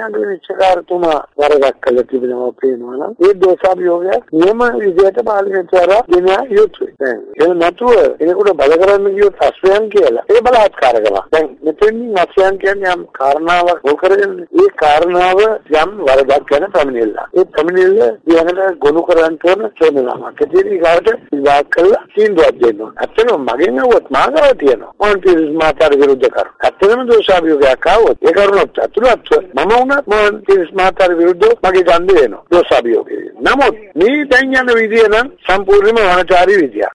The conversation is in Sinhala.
ඊළඟ විනිශ්චයකාරතුමා වරදක් කළ තිබෙනවා පේනවා නම් ඒ දෝෂාභියෝගය නියම විදිහට පාර්ලිමේන්තුවර ගෙන යුතුයි. දැන් ඒ නැතුව එනකොට බල කරන්න ගියොත් අස්වැයන් කියලා ඒ බලාත්කාර කළා. දැන් මෙතෙන්දී අස්වැයන් කියන්නේ යම් කාරණාවක් හො කරගෙන ඒ කාරණාව යම් වරදක් ගැන පැමිණෙල්ල. ඒ පැමිණෙල්ල ඊළඟට ගොනු කරන්න ඕන චෝදනාවක්. ඒකේ ඊගාට ඉවත් කළා තීන්දුවක් දෙන්න ඕන. ඇත්තටම මගෙන් අහුවත් මාගාව තියෙනවා. මම තිස් මාතර විරුද්ධ කරු. ඇත්තටම දෝෂාභියෝගයක් ආවොත් ඒ කරුණත් අතුලත් මම වුණත් මම තිස් මාතර විරුද්ධව මගේ දණ්ඩ වෙනවා. දෝෂාභියෝගය. නමුත් මේ දැන් යන විදිය නම් සම්පූර්ණයෙන්ම වනචාරී විදියක්.